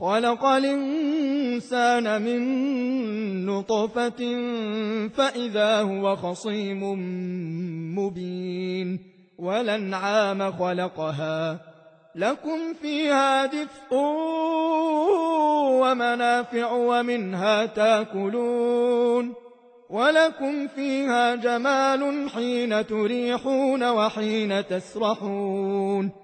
خلق الإنسان من نطفة فإذا هو خصيم مبين ولنعام خلقها. لكم فيها دفء ومنافع ومنها تاكلون. ولكم فيها جمال حين تريحون وحين تسرحون.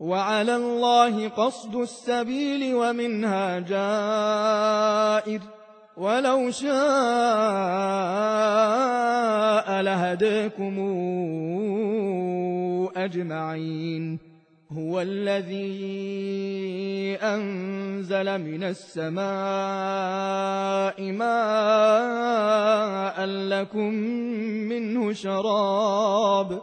وعلى الله قصد السبيل ومنها جائر. ولو شاء لهديكم أجمعين. هو الذي أنزل من السماء ماء لكم منه شراب.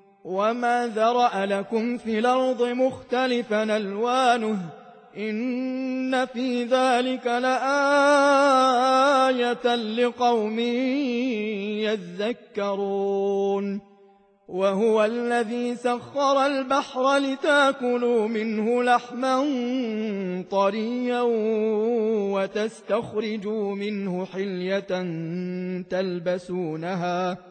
وما ذرأ لكم في الأرض مختلفا ألوانه إن في ذلك لآية لقوم يذكرون وهو الذي سخر البحر لتاكلوا منه لحما طريا وتستخرجوا منه حلية تلبسونها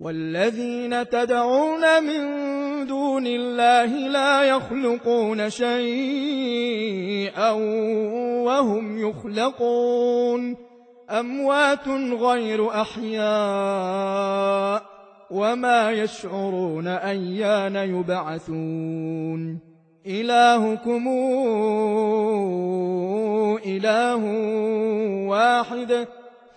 والذين تدعون من دون الله لا يخلقون شيئا وهم يخلقون. أموات غير أحياء وما يشعرون أيان يبعثون. إلهكم إله واحد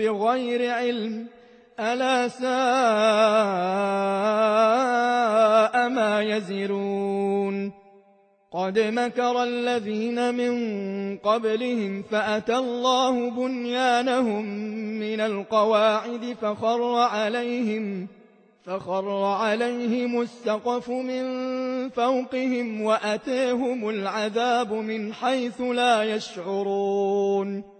بغير علم ألا ساء ما يزرون. قد مكر الذين من قبلهم فأتى الله بنيانهم من القواعد فخر عليهم فخر عليهم السقف من فوقهم وأتيهم العذاب من حيث لا يشعرون.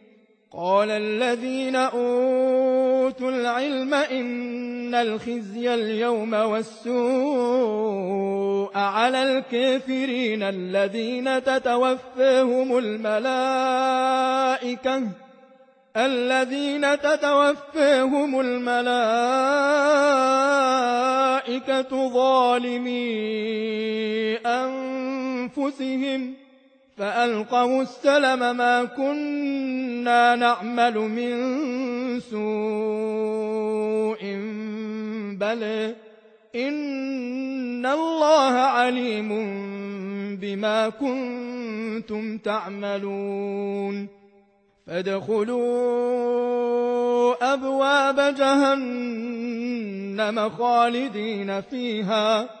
قال الذين أوتوا العلم إن الخزي اليوم والسوء على الكافرين الذين تتوفاهم الملائكة الذين تتوفاهم الملائكة ظالمي أنفسهم. فألقوا السلم ما كنا نعمل من سوء بل إن الله عليم بما كنتم تعملون فادخلوا أبواب جهنم خالدين فيها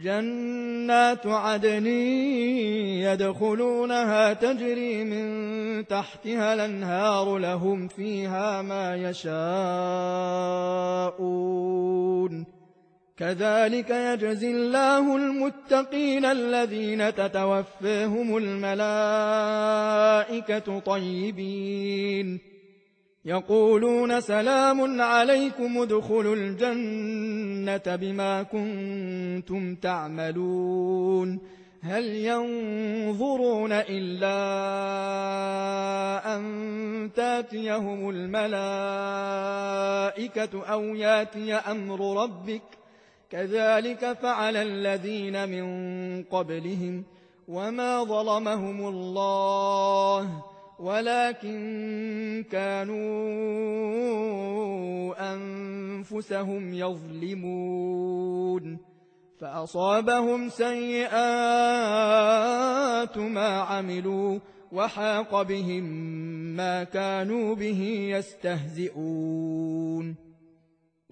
جنات عدن يدخلونها تجري من تحتها الأنهار لهم فيها ما يشاءون. كذلك يجزي الله المتقين الذين تتوفاهم الملائكة طيبين. يقولون سلام عليكم ادخلوا الجنة بما كنتم تعملون. هل ينظرون إلا أن تأتيهم الملائكة أو يأتي أمر ربك؟ كذلك فعل الذين من قبلهم وما ظلمهم الله. ولكن كانوا أنفسهم يظلمون فأصابهم سيئات ما عملوا وحاق بهم ما كانوا به يستهزئون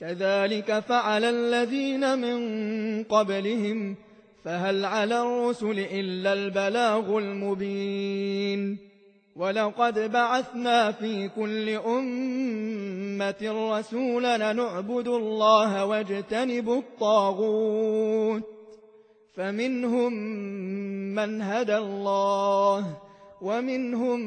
كذلك فعل الذين من قبلهم فهل على الرسل إلا البلاغ المبين. ولقد بعثنا في كل أمة رسولا نعبد الله واجتنب الطاغوت فمنهم من هدى الله ومنهم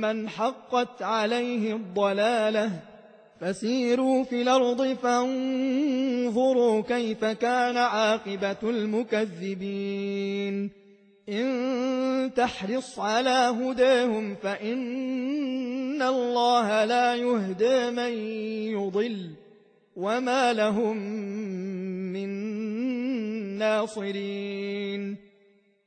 من حقت عليه الضلالة. فسيروا في الأرض فانظروا كيف كان عاقبة المكذبين. إن تحرص على هداهم فإن الله لا يهدى من يضل وما لهم من ناصرين.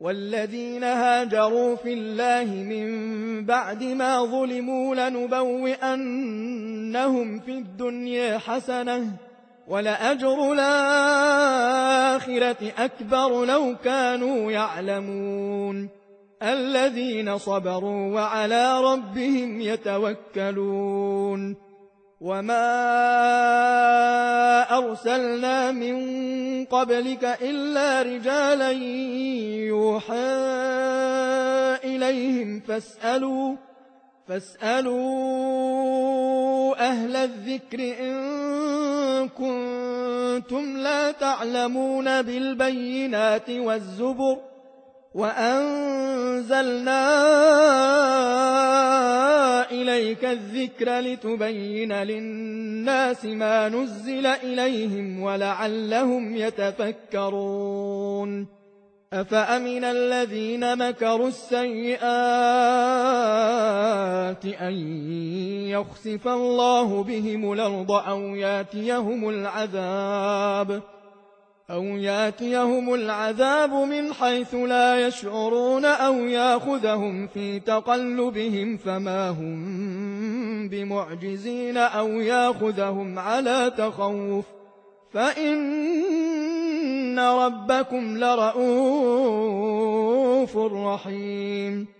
والذين هاجروا في الله من بعد ما ظلموا لنبوئنهم في الدنيا حسنة ولأجر الآخرة أكبر لو كانوا يعلمون. الذين صبروا وعلى ربهم يتوكلون. وما أرسلنا من قبلك إلا رجالا يوحى إليهم فاسألوا فاسألوا أهل الذكر إن كنتم لا تعلمون بالبينات والزبر وأنزلنا إليك الذكر لتبين للناس ما نزل إليهم ولعلهم يتفكرون. أفأمن الذين مكروا السيئات أن يخسف الله بهم الأرض أو ياتيهم العذاب ۖ؟ أو ياتيهم العذاب من حيث لا يشعرون أو ياخذهم في تقلبهم فما هم بمعجزين أو ياخذهم على تخوف فإن ربكم لرؤوف رحيم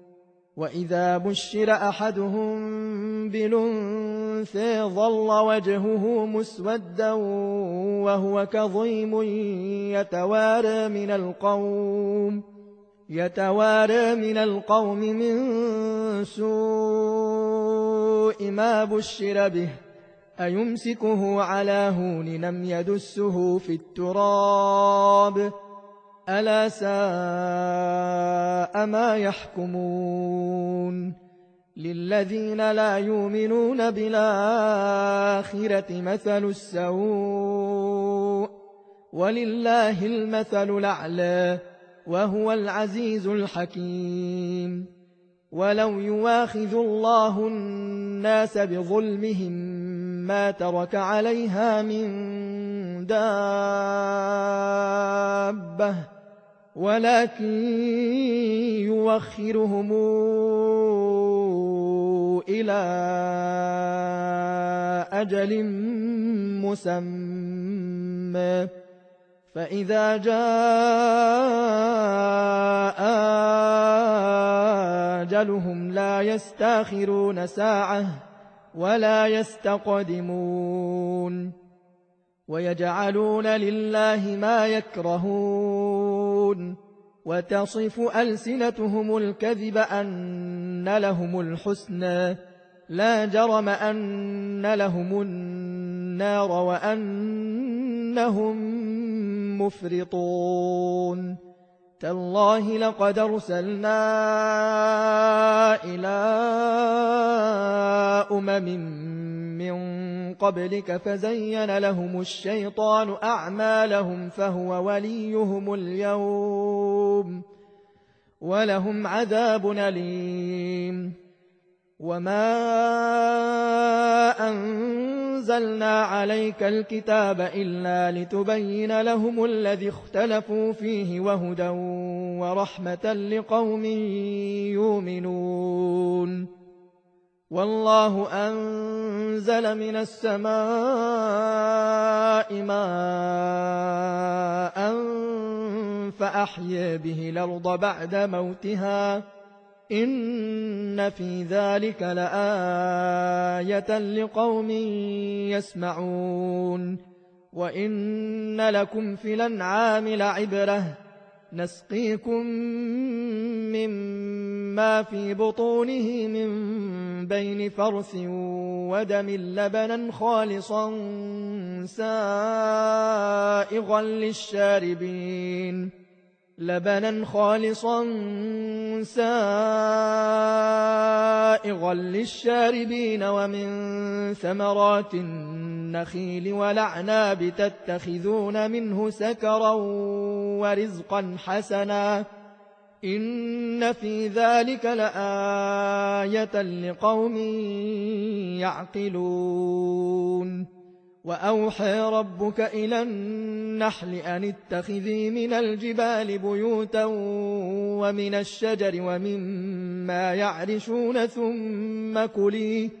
وإذا بشر أحدهم بلنثي ظل وجهه مسودا وهو كظيم يتوارى من القوم يتوارى من القوم من سوء ما بشر به أيمسكه على هون لم يدسه في التراب ألا ساء ما يحكمون للذين لا يؤمنون بالآخرة مثل السوء ولله المثل الأعلى وهو العزيز الحكيم ولو يواخذ الله الناس بظلمهم ما ترك عليها من دابة ولكن يوخرهم إلى أجل مسمى. فإذا جاء أجلهم لا يستأخرون ساعة ولا يستقدمون. ويجعلون لله ما يكرهون وتصف ألسنتهم الكذب أن لهم الحسنى لا جرم أن لهم النار وأنهم مفرطون تالله لقد أرسلنا إلى أمم من قبلك فزين لهم الشيطان أعمالهم فهو وليهم اليوم ولهم عذاب أليم. وما أنزلنا عليك الكتاب إلا لتبين لهم الذي اختلفوا فيه وهدى ورحمة لقوم يؤمنون. والله أنزل من السماء ماء فأحيا به الأرض بعد موتها. إن في ذلك لآية لقوم يسمعون. وإن لكم في الأنعام لعبرة. نسقيكم مما في بطونه من بين فرث ودم لبنا خالصا سائغا للشاربين. لبنا خالصا سائغا للشاربين ومن ثمرات النخيل والأعناب تتخذون منه سكرا ورزقا حسنا إن في ذلك لآية لقوم يعقلون وأوحى ربك إلى النحل أن اتخذي من الجبال بيوتا ومن الشجر ومما يعرشون ثم كلي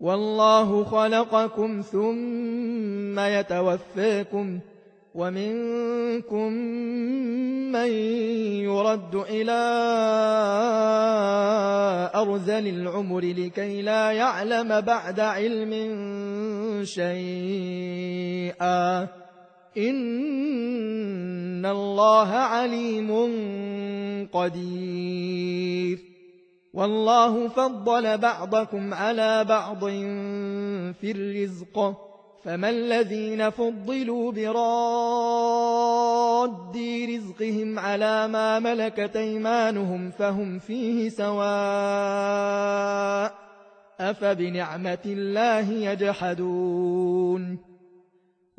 والله خلقكم ثم يتوفاكم ومنكم من يرد إلى أرذل العمر لكي لا يعلم بعد علم شيئا. إن الله عليم قدير. والله فضل بعضكم على بعض في الرزق. فما الذين فضلوا براد رزقهم على ما ملكت أيمانهم فهم فيه سواء أفبنعمة الله يجحدون.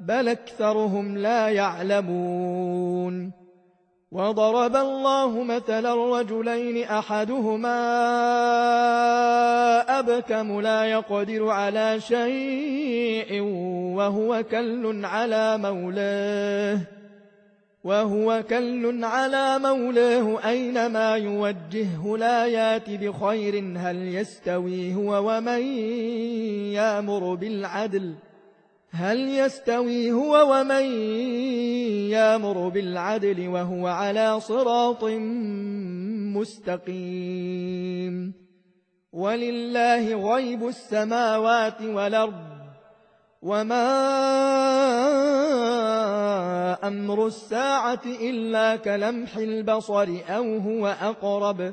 بل أكثرهم لا يعلمون وضرب الله مثلا رجلين أحدهما أبكم لا يقدر على شيء وهو كل على مولاه وهو كل على مولاه أينما يوجهه لا يات بخير هل يستوي هو ومن يامر بالعدل ؟ هل يستوي هو ومن يامر بالعدل وهو على صراط مستقيم؟ ولله غيب السماوات والأرض وما أمر الساعة إلا كلمح البصر أو هو أقرب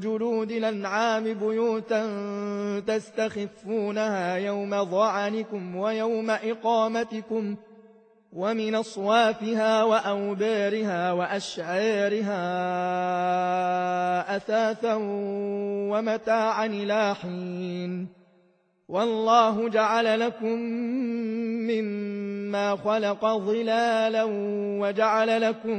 جلود الأنعام بيوتا تستخفونها يوم ضعنكم ويوم إقامتكم ومن أصوافها وأوبارها وأشعارها أثاثا ومتاعا إلى حين. والله جعل لكم مما خلق ظلالا وجعل لكم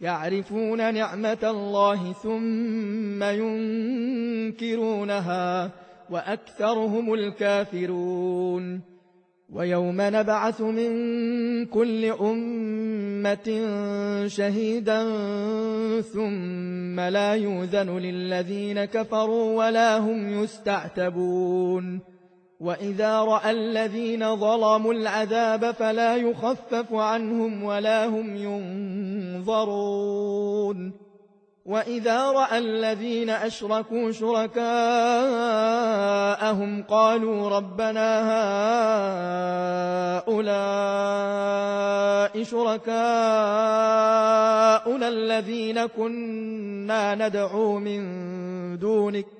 يعرفون نعمة الله ثم ينكرونها وأكثرهم الكافرون. ويوم نبعث من كل أمة شهيدا ثم لا يوذن للذين كفروا ولا هم يستعتبون. وإذا رأى الذين ظلموا العذاب فلا يخفف عنهم ولا هم ينظرون وإذا رأى الذين أشركوا شركاءهم قالوا ربنا هؤلاء شركاؤنا الذين كنا ندعو من دونك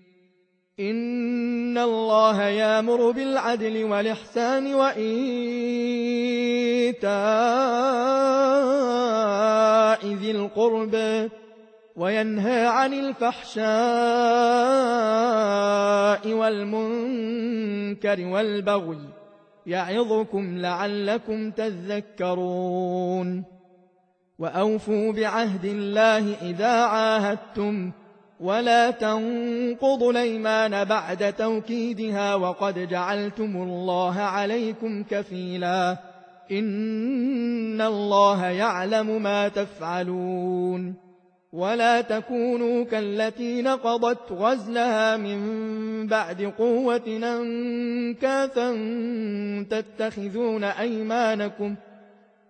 إن الله يامر بالعدل والإحسان وإيتاء ذي القربى وينهى عن الفحشاء والمنكر والبغي يعظكم لعلكم تذكرون وأوفوا بعهد الله إذا عاهدتم ولا تنقضوا الأيمان بعد توكيدها وقد جعلتم الله عليكم كفيلا. إن الله يعلم ما تفعلون. ولا تكونوا كالتي نقضت غزلها من بعد قوة أنكاثا تتخذون أيمانكم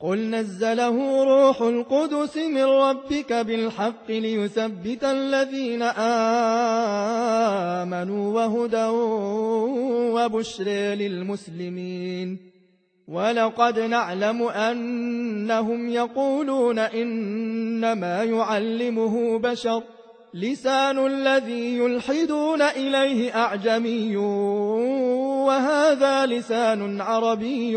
قل نزله روح القدس من ربك بالحق ليثبت الذين آمنوا وهدى وبشرى للمسلمين ولقد نعلم أنهم يقولون إنما يعلمه بشر لسان الذي يلحدون إليه أعجمي وهذا لسان عربي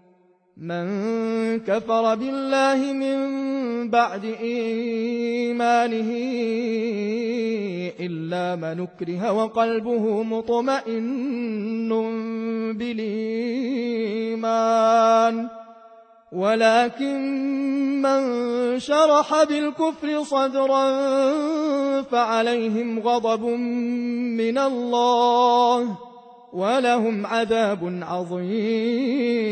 من كفر بالله من بعد إيمانه إلا من نكره وقلبه مطمئن بالإيمان. ولكن من شرح بالكفر صدرا فعليهم غضب من الله ولهم عذاب عظيم.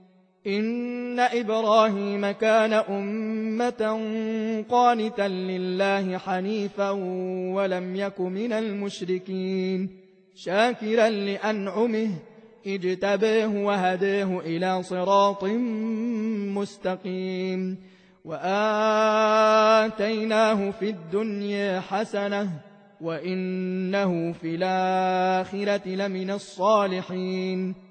إن إبراهيم كان أمة قانتا لله حنيفا ولم يك من المشركين شاكرا لأنعمه اجتباه وهداه إلى صراط مستقيم وآتيناه في الدنيا حسنة وإنه في الآخرة لمن الصالحين